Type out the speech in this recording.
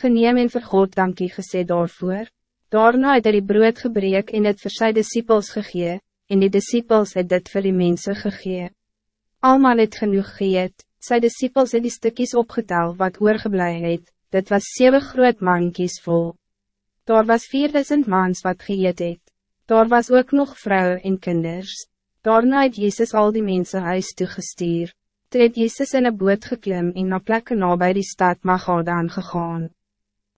geneem en vir God dankie gesê daarvoor. Daarna het hy die brood gebreek en het vir sy disciples gegee, en die disciples het dit vir die mense gegee. Almal het genoeg geëet, sy disciples het die stukjes opgetel wat oorgeblij het, dit was zeven groot mankies vol. Daar was 4000 mans wat geëet het. Daar was ook nog vrouwen en kinders. Daarna het Jezus al die mensen huis toegestuur. Toe het Jezus in een boot geklim en na plekke na by die stad Magadan aangegaan.